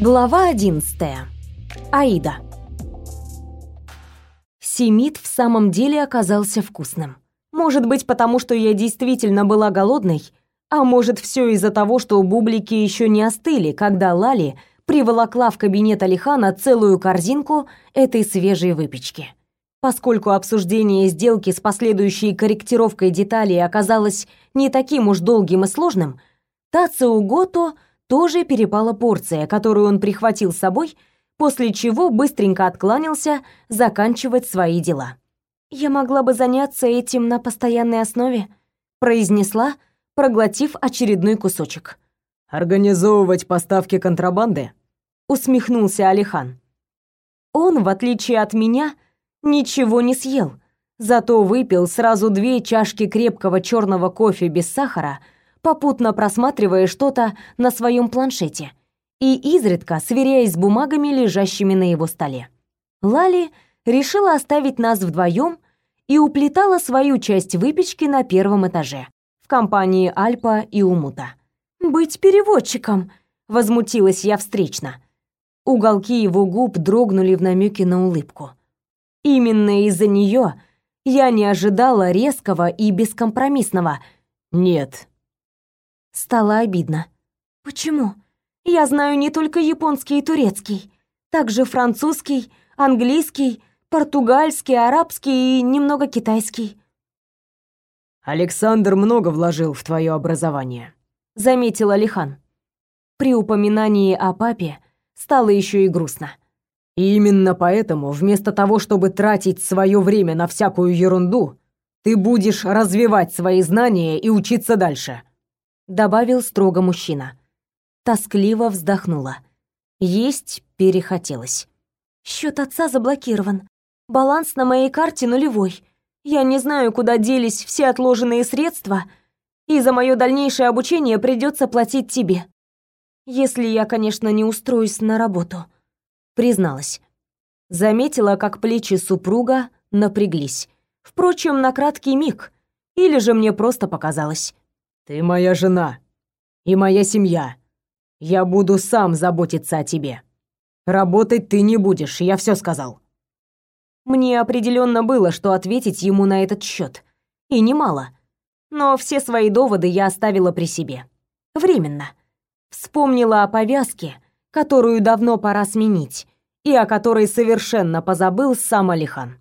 Глава 11. Аида. Семит в самом деле оказался вкусным. Может быть, потому что я действительно была голодной, а может, все из-за того, что бублики еще не остыли, когда Лали приволокла в кабинет Алихана целую корзинку этой свежей выпечки. Поскольку обсуждение сделки с последующей корректировкой деталей оказалось не таким уж долгим и сложным, Тациу Гото тоже перепала порция, которую он прихватил с собой, после чего быстренько откланялся заканчивать свои дела. «Я могла бы заняться этим на постоянной основе», произнесла, проглотив очередной кусочек. «Организовывать поставки контрабанды?» усмехнулся Алихан. Он, в отличие от меня, ничего не съел, зато выпил сразу две чашки крепкого черного кофе без сахара попутно просматривая что-то на своем планшете и изредка сверяясь с бумагами, лежащими на его столе. Лали решила оставить нас вдвоем и уплетала свою часть выпечки на первом этаже в компании Альпа и Умута. «Быть переводчиком!» — возмутилась я встречно. Уголки его губ дрогнули в намеке на улыбку. Именно из-за нее я не ожидала резкого и бескомпромиссного «нет». Стало обидно. Почему? Я знаю не только японский и турецкий, также французский, английский, португальский, арабский и немного китайский. Александр много вложил в твое образование, заметил Алихан. При упоминании о папе стало еще и грустно. И именно поэтому, вместо того, чтобы тратить свое время на всякую ерунду, ты будешь развивать свои знания и учиться дальше добавил строго мужчина. Тоскливо вздохнула. Есть перехотелось. Счет отца заблокирован. Баланс на моей карте нулевой. Я не знаю, куда делись все отложенные средства, и за мое дальнейшее обучение придется платить тебе. Если я, конечно, не устроюсь на работу, призналась. Заметила, как плечи супруга напряглись. Впрочем, на краткий миг, или же мне просто показалось. Ты моя жена и моя семья. Я буду сам заботиться о тебе. Работать ты не будешь, я все сказал. Мне определенно было, что ответить ему на этот счет, и немало. Но все свои доводы я оставила при себе. Временно. Вспомнила о повязке, которую давно пора сменить, и о которой совершенно позабыл сам Алихан.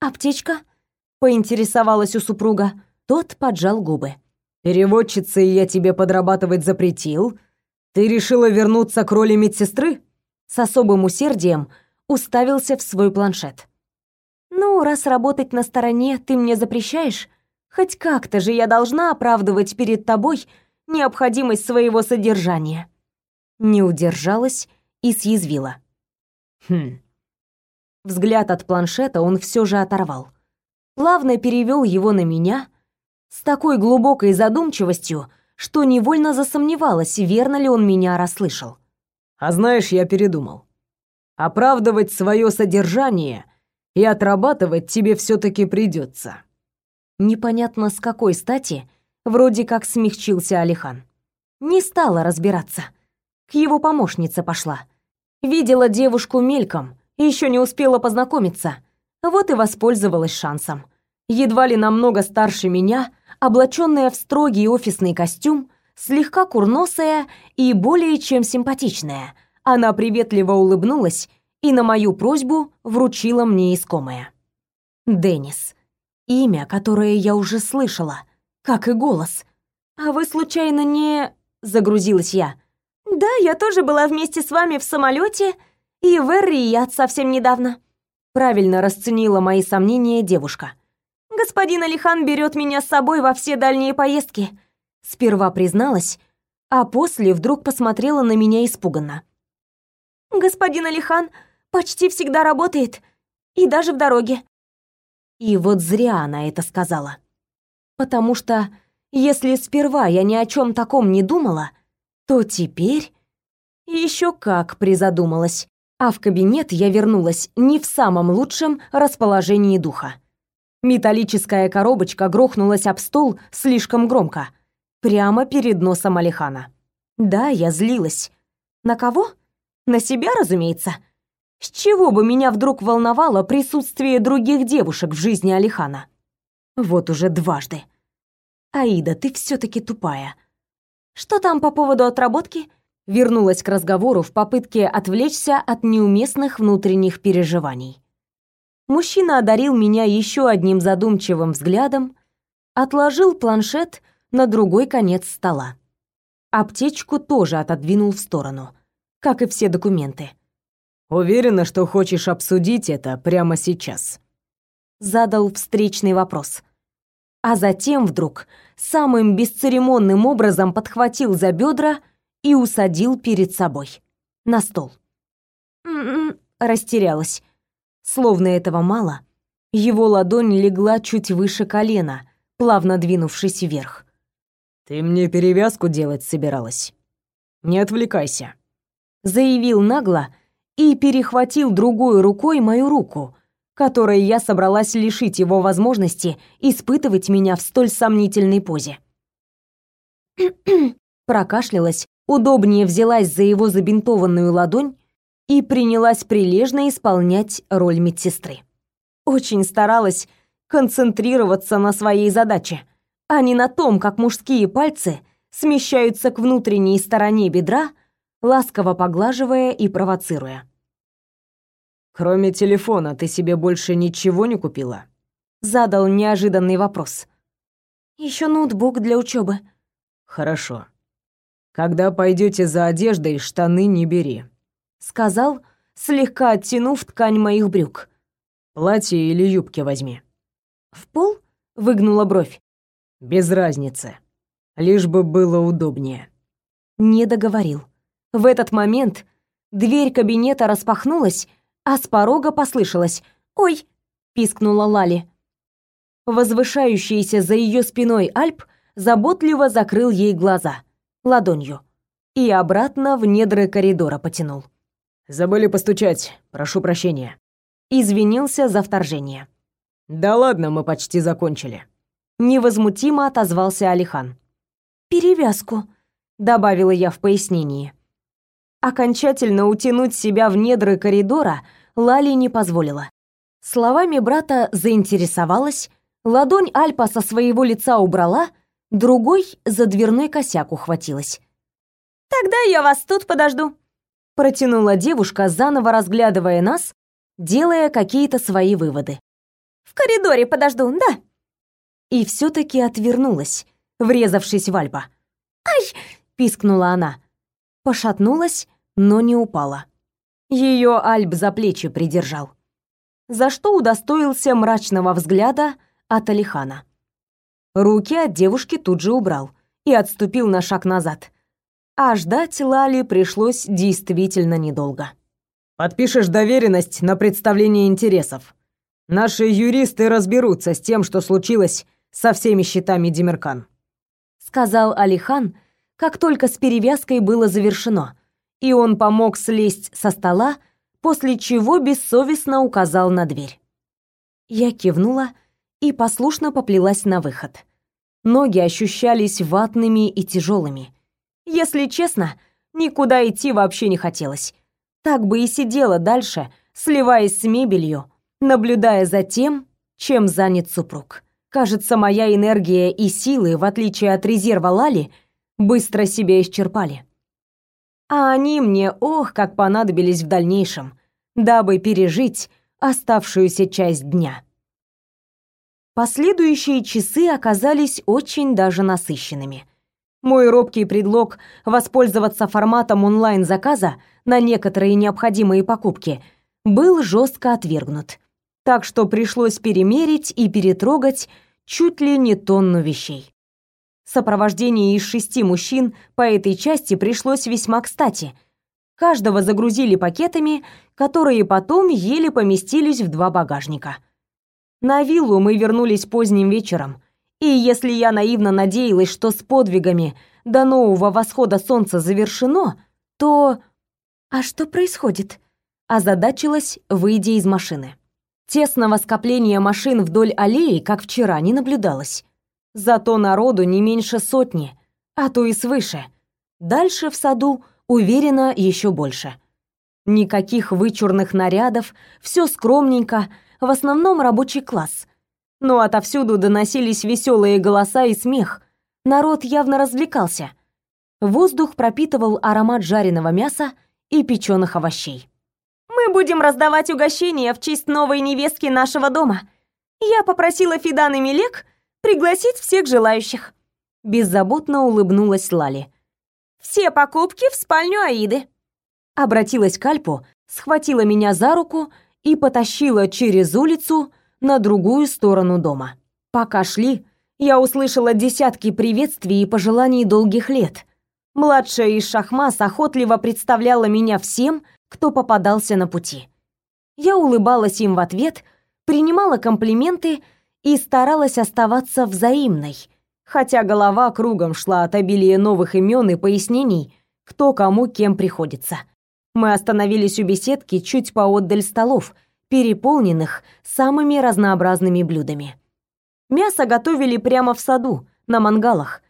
«Аптечка?» — поинтересовалась у супруга. Тот поджал губы. Переводчицей я тебе подрабатывать запретил. Ты решила вернуться к роли медсестры? С особым усердием уставился в свой планшет. Ну, раз работать на стороне ты мне запрещаешь, хоть как-то же я должна оправдывать перед тобой необходимость своего содержания. Не удержалась и съязвила. Хм. Взгляд от планшета он все же оторвал. Плавно перевел его на меня, с такой глубокой задумчивостью, что невольно засомневалась, верно ли он меня расслышал. А знаешь, я передумал. Оправдывать свое содержание и отрабатывать тебе все таки придется. Непонятно с какой стати, вроде как смягчился Алихан. Не стала разбираться. К его помощнице пошла. Видела девушку мельком, еще не успела познакомиться. Вот и воспользовалась шансом. Едва ли намного старше меня, облаченная в строгий офисный костюм, слегка курносая и более чем симпатичная. Она приветливо улыбнулась и на мою просьбу вручила мне искомое. Денис. Имя, которое я уже слышала, как и голос. А вы случайно не загрузилась я? Да, я тоже была вместе с вами в самолете и в Эр-Рияд совсем недавно. Правильно расценила мои сомнения девушка. Господин Алихан берет меня с собой во все дальние поездки. Сперва призналась, а после вдруг посмотрела на меня испуганно. Господин Алихан почти всегда работает, и даже в дороге. И вот зря она это сказала. Потому что если сперва я ни о чем таком не думала, то теперь еще как призадумалась. А в кабинет я вернулась не в самом лучшем расположении духа. Металлическая коробочка грохнулась об стол слишком громко, прямо перед носом Алихана. Да, я злилась. На кого? На себя, разумеется. С чего бы меня вдруг волновало присутствие других девушек в жизни Алихана? Вот уже дважды. Аида, ты все таки тупая. Что там по поводу отработки? Вернулась к разговору в попытке отвлечься от неуместных внутренних переживаний. Мужчина одарил меня еще одним задумчивым взглядом, отложил планшет на другой конец стола. Аптечку тоже отодвинул в сторону, как и все документы. Уверена, что хочешь обсудить это прямо сейчас. Задал встречный вопрос. А затем вдруг самым бесцеремонным образом подхватил за бедра и усадил перед собой на стол. М-м, растерялась. Словно этого мало, его ладонь легла чуть выше колена, плавно двинувшись вверх. Ты мне перевязку делать собиралась. Не отвлекайся, заявил нагло и перехватил другой рукой мою руку, которой я собралась лишить его возможности испытывать меня в столь сомнительной позе. Прокашлялась, удобнее взялась за его забинтованную ладонь и принялась прилежно исполнять роль медсестры. Очень старалась концентрироваться на своей задаче, а не на том, как мужские пальцы смещаются к внутренней стороне бедра, ласково поглаживая и провоцируя. «Кроме телефона ты себе больше ничего не купила?» Задал неожиданный вопрос. Еще ноутбук для учебы. «Хорошо. Когда пойдете за одеждой, штаны не бери», — сказал, слегка оттянув ткань моих брюк. «Платье или юбки возьми». «В пол?» — выгнула бровь. «Без разницы. Лишь бы было удобнее». Не договорил. В этот момент дверь кабинета распахнулась, а с порога послышалось «Ой!» — пискнула Лали. Возвышающийся за ее спиной Альп заботливо закрыл ей глаза ладонью и обратно в недры коридора потянул. «Забыли постучать. Прошу прощения». Извинился за вторжение. «Да ладно, мы почти закончили». Невозмутимо отозвался Алихан. «Перевязку», — добавила я в пояснении. Окончательно утянуть себя в недры коридора Лали не позволила. Словами брата заинтересовалась, ладонь Альпа со своего лица убрала, другой за дверной косяк ухватилась. «Тогда я вас тут подожду», — протянула девушка, заново разглядывая нас, делая какие-то свои выводы. «В коридоре подожду, да?» И все таки отвернулась, врезавшись в Альпа. «Ай!» — пискнула она. Пошатнулась, но не упала. Ее Альб за плечи придержал, за что удостоился мрачного взгляда от Алихана. Руки от девушки тут же убрал и отступил на шаг назад. А ждать Лали пришлось действительно недолго. «Подпишешь доверенность на представление интересов. Наши юристы разберутся с тем, что случилось со всеми счетами Демиркан», сказал Алихан, как только с перевязкой было завершено, и он помог слезть со стола, после чего бессовестно указал на дверь. Я кивнула и послушно поплелась на выход. Ноги ощущались ватными и тяжелыми. Если честно, никуда идти вообще не хотелось. Так бы и сидела дальше, сливаясь с мебелью, наблюдая за тем, чем занят супруг. Кажется, моя энергия и силы, в отличие от резерва Лали, быстро себя исчерпали а они мне, ох, как понадобились в дальнейшем, дабы пережить оставшуюся часть дня. Последующие часы оказались очень даже насыщенными. Мой робкий предлог воспользоваться форматом онлайн-заказа на некоторые необходимые покупки был жестко отвергнут. Так что пришлось перемерить и перетрогать чуть ли не тонну вещей. Сопровождение из шести мужчин по этой части пришлось весьма кстати. Каждого загрузили пакетами, которые потом еле поместились в два багажника. На виллу мы вернулись поздним вечером, и если я наивно надеялась, что с подвигами до нового восхода солнца завершено, то... А что происходит? Озадачилась, выйдя из машины. Тесного скопления машин вдоль аллеи, как вчера, не наблюдалось. Зато народу не меньше сотни, а то и свыше. Дальше в саду, уверенно, еще больше. Никаких вычурных нарядов, все скромненько, в основном рабочий класс. Но отовсюду доносились веселые голоса и смех. Народ явно развлекался. Воздух пропитывал аромат жареного мяса и печеных овощей. «Мы будем раздавать угощения в честь новой невестки нашего дома. Я попросила Фидан и Мелек пригласить всех желающих». Беззаботно улыбнулась Лали. «Все покупки в спальню Аиды». Обратилась к Альпу, схватила меня за руку и потащила через улицу на другую сторону дома. Пока шли, я услышала десятки приветствий и пожеланий долгих лет. Младшая из Шахмас охотливо представляла меня всем, кто попадался на пути. Я улыбалась им в ответ, принимала комплименты и старалась оставаться взаимной, хотя голова кругом шла от обилия новых имен и пояснений, кто кому кем приходится. Мы остановились у беседки чуть поотдаль столов, переполненных самыми разнообразными блюдами. Мясо готовили прямо в саду, на мангалах.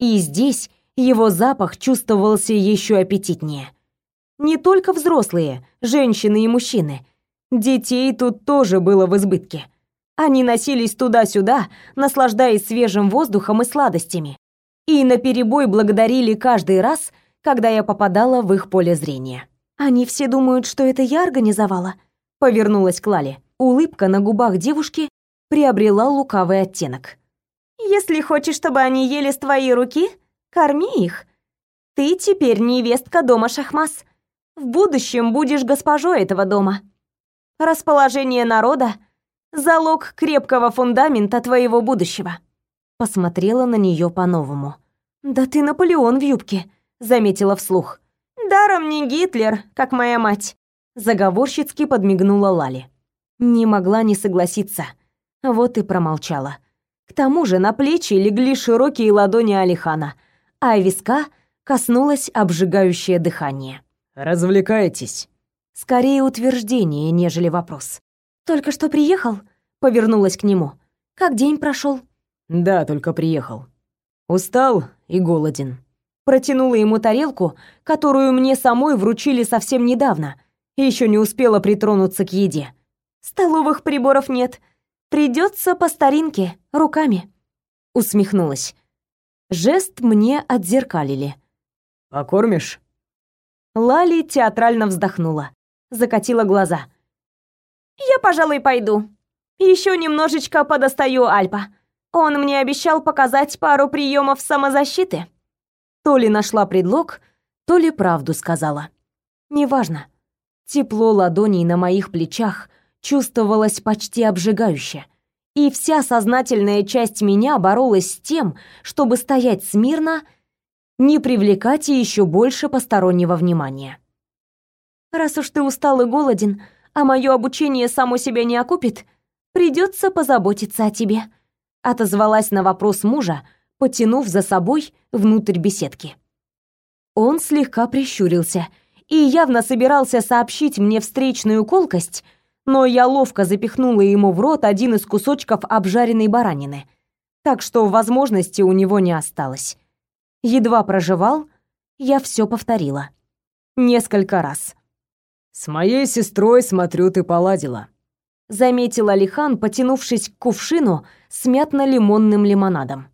И здесь его запах чувствовался еще аппетитнее. Не только взрослые, женщины и мужчины. Детей тут тоже было в избытке. Они носились туда-сюда, наслаждаясь свежим воздухом и сладостями. И наперебой благодарили каждый раз, когда я попадала в их поле зрения. Они все думают, что это я организовала. Повернулась к Лале. Улыбка на губах девушки приобрела лукавый оттенок. Если хочешь, чтобы они ели с твоей руки, корми их. Ты теперь невестка дома Шахмас. В будущем будешь госпожой этого дома. Расположение народа залог крепкого фундамента твоего будущего. Посмотрела на нее по-новому. Да ты Наполеон в юбке, заметила вслух. Даром не Гитлер, как моя мать. Заговорщицки подмигнула Лали. Не могла не согласиться. Вот и промолчала. К тому же на плечи легли широкие ладони Алихана, а виска коснулось обжигающее дыхание. «Развлекаетесь?» Скорее утверждение, нежели вопрос. «Только что приехал?» — повернулась к нему. «Как день прошел? «Да, только приехал. Устал и голоден». Протянула ему тарелку, которую мне самой вручили совсем недавно, и еще не успела притронуться к еде. «Столовых приборов нет. Придется по старинке, руками». Усмехнулась. Жест мне отзеркалили. «Покормишь?» Лали театрально вздохнула, закатила глаза. «Я, пожалуй, пойду. Еще немножечко подостаю Альпа. Он мне обещал показать пару приемов самозащиты». То ли нашла предлог, то ли правду сказала. Неважно. Тепло ладоней на моих плечах чувствовалось почти обжигающе. И вся сознательная часть меня боролась с тем, чтобы стоять смирно, не привлекать еще больше постороннего внимания. Раз уж ты устал и голоден, а мое обучение само себя не окупит, придется позаботиться о тебе, отозвалась на вопрос мужа, потянув за собой внутрь беседки. Он слегка прищурился и явно собирался сообщить мне встречную колкость, но я ловко запихнула ему в рот один из кусочков обжаренной баранины, так что возможности у него не осталось. Едва прожевал, я все повторила. Несколько раз. «С моей сестрой, смотрю, ты поладила», — заметил Алихан, потянувшись к кувшину с мятно-лимонным лимонадом.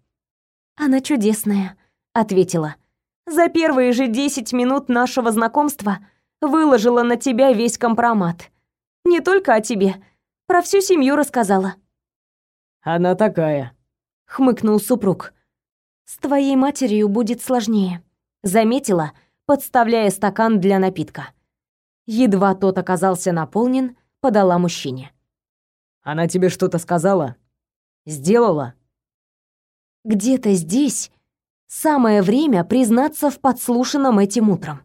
«Она чудесная», — ответила. «За первые же десять минут нашего знакомства выложила на тебя весь компромат. Не только о тебе, про всю семью рассказала». «Она такая», — хмыкнул супруг. «С твоей матерью будет сложнее», — заметила, подставляя стакан для напитка. Едва тот оказался наполнен, подала мужчине. «Она тебе что-то сказала? Сделала?» Где-то здесь самое время признаться в подслушанном этим утром.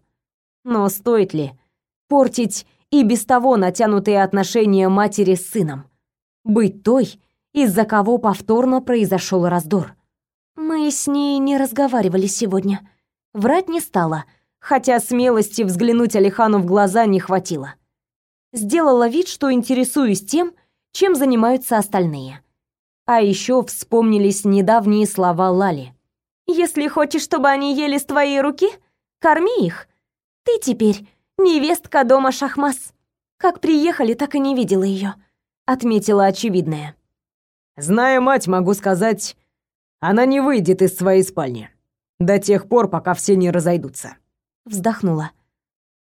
Но стоит ли портить и без того натянутые отношения матери с сыном? Быть той, из-за кого повторно произошел раздор. Мы с ней не разговаривали сегодня. Врать не стала, хотя смелости взглянуть Алихану в глаза не хватило. Сделала вид, что интересуюсь тем, чем занимаются остальные. А еще вспомнились недавние слова Лали. «Если хочешь, чтобы они ели с твоей руки, корми их. Ты теперь Невестка дома Шахмас. Как приехали, так и не видела ее, отметила очевидное. Зная мать, могу сказать, она не выйдет из своей спальни до тех пор, пока все не разойдутся. Вздохнула.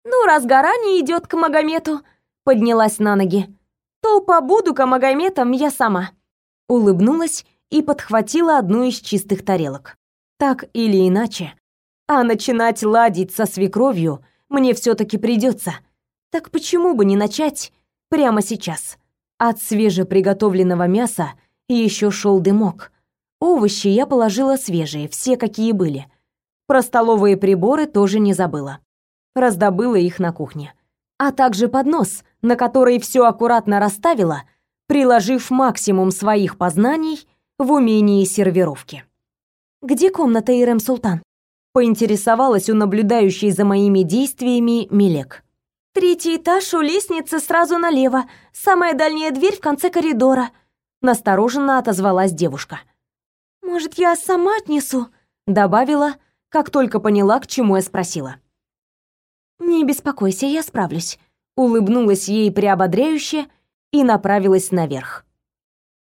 Ну, раз гора не идет к Магомету, поднялась на ноги, то побуду-ка Магометом я сама. Улыбнулась и подхватила одну из чистых тарелок. Так или иначе, а начинать ладить со свекровью мне все таки придется. Так почему бы не начать прямо сейчас? От свежеприготовленного мяса еще шел дымок. Овощи я положила свежие, все какие были. Про столовые приборы тоже не забыла. Раздобыла их на кухне. А также поднос, на который все аккуратно расставила, приложив максимум своих познаний в умении сервировки. «Где комната Ирэм Султан?» поинтересовалась у наблюдающей за моими действиями Милек. «Третий этаж у лестницы сразу налево, самая дальняя дверь в конце коридора», настороженно отозвалась девушка. «Может, я сама отнесу?» добавила, как только поняла, к чему я спросила. «Не беспокойся, я справлюсь», улыбнулась ей приободряюще и направилась наверх.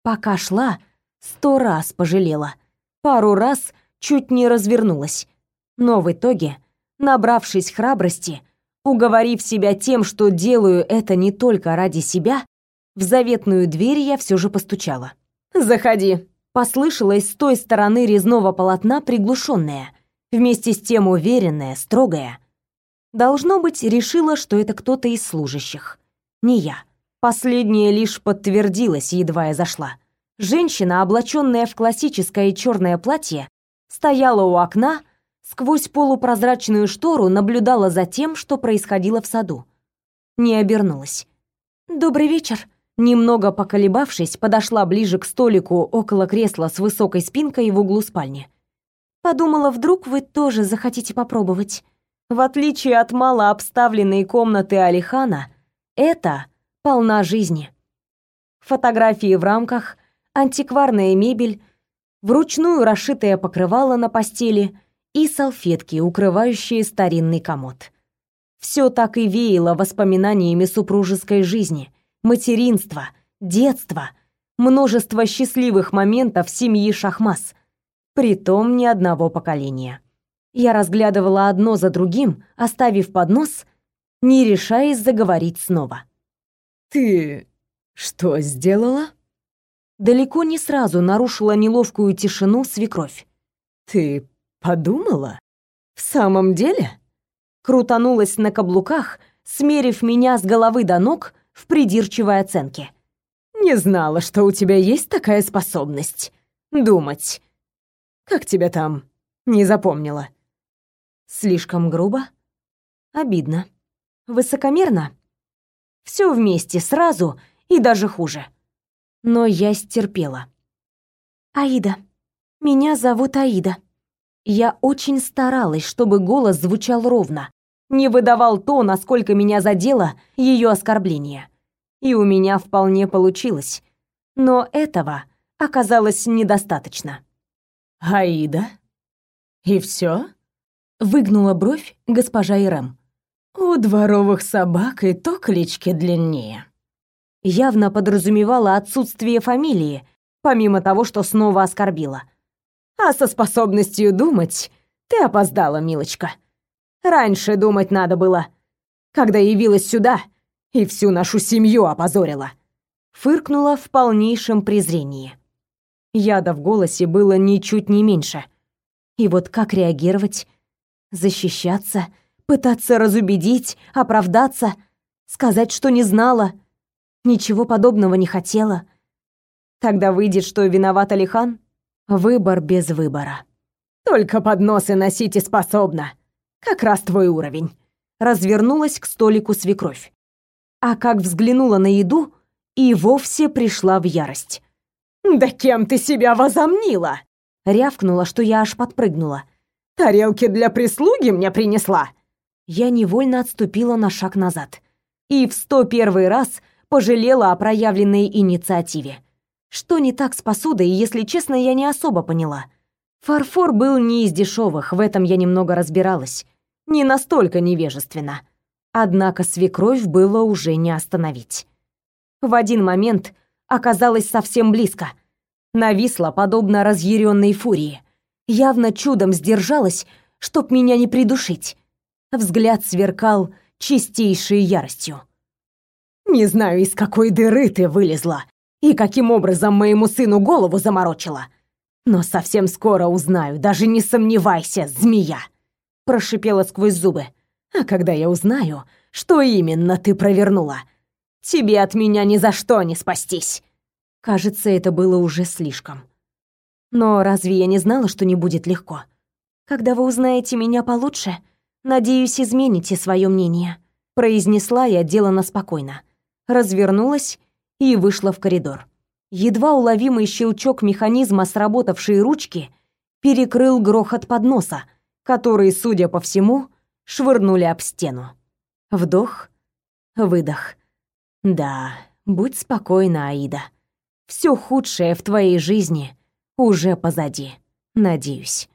Пока шла, сто раз пожалела. Пару раз чуть не развернулась. Но в итоге, набравшись храбрости, уговорив себя тем, что делаю это не только ради себя, в заветную дверь я все же постучала. «Заходи!» Послышалось с той стороны резного полотна приглушенное, вместе с тем уверенное, строгое. Должно быть, решила, что это кто-то из служащих. Не я. Последнее лишь подтвердилось, едва я зашла. Женщина, облаченная в классическое черное платье, стояла у окна, сквозь полупрозрачную штору наблюдала за тем, что происходило в саду. Не обернулась. «Добрый вечер», Немного поколебавшись, подошла ближе к столику около кресла с высокой спинкой в углу спальни. Подумала, вдруг вы тоже захотите попробовать. В отличие от мало обставленной комнаты Алихана, это полна жизни. Фотографии в рамках, антикварная мебель, вручную расшитое покрывало на постели и салфетки, укрывающие старинный комод. Все так и веяло воспоминаниями супружеской жизни, материнство, детство, множество счастливых моментов семьи Шахмас, притом ни одного поколения. Я разглядывала одно за другим, оставив поднос, не решаясь заговорить снова. «Ты что сделала?» Далеко не сразу нарушила неловкую тишину свекровь. «Ты подумала? В самом деле?» Крутанулась на каблуках, смерив меня с головы до ног в придирчивой оценке. «Не знала, что у тебя есть такая способность. Думать. Как тебя там? Не запомнила». Слишком грубо? Обидно. Высокомерно? Все вместе, сразу и даже хуже. Но я стерпела. «Аида. Меня зовут Аида». Я очень старалась, чтобы голос звучал ровно, не выдавал то, насколько меня задело ее оскорбление. И у меня вполне получилось. Но этого оказалось недостаточно. «Аида? И все? Выгнула бровь госпожа Ирэм. «У дворовых собак и то клички длиннее». Явно подразумевала отсутствие фамилии, помимо того, что снова оскорбила. «А со способностью думать ты опоздала, милочка». Раньше думать надо было, когда явилась сюда и всю нашу семью опозорила. Фыркнула в полнейшем презрении. Яда в голосе было ничуть не меньше. И вот как реагировать? Защищаться? Пытаться разубедить? Оправдаться? Сказать, что не знала? Ничего подобного не хотела? Тогда выйдет, что виноват Алихан? Выбор без выбора. Только подносы носить и способна. Как раз твой уровень. Развернулась к столику свекровь. А как взглянула на еду, и вовсе пришла в ярость. «Да кем ты себя возомнила?» Рявкнула, что я аж подпрыгнула. «Тарелки для прислуги мне принесла!» Я невольно отступила на шаг назад. И в сто первый раз пожалела о проявленной инициативе. Что не так с посудой, если честно, я не особо поняла. Фарфор был не из дешевых, в этом я немного разбиралась не настолько невежественно. Однако свекровь было уже не остановить. В один момент оказалась совсем близко. Нависла, подобно разъяренной фурии. Явно чудом сдержалась, чтоб меня не придушить. Взгляд сверкал чистейшей яростью. «Не знаю, из какой дыры ты вылезла и каким образом моему сыну голову заморочила, но совсем скоро узнаю, даже не сомневайся, змея!» Прошипела сквозь зубы. «А когда я узнаю, что именно ты провернула, тебе от меня ни за что не спастись!» Кажется, это было уже слишком. Но разве я не знала, что не будет легко? Когда вы узнаете меня получше, надеюсь, измените свое мнение, произнесла я делано спокойно. Развернулась и вышла в коридор. Едва уловимый щелчок механизма сработавшей ручки перекрыл грохот подноса, который, судя по всему, швырнули об стену. Вдох, выдох. Да, будь спокойна, Аида. Все худшее в твоей жизни уже позади, надеюсь.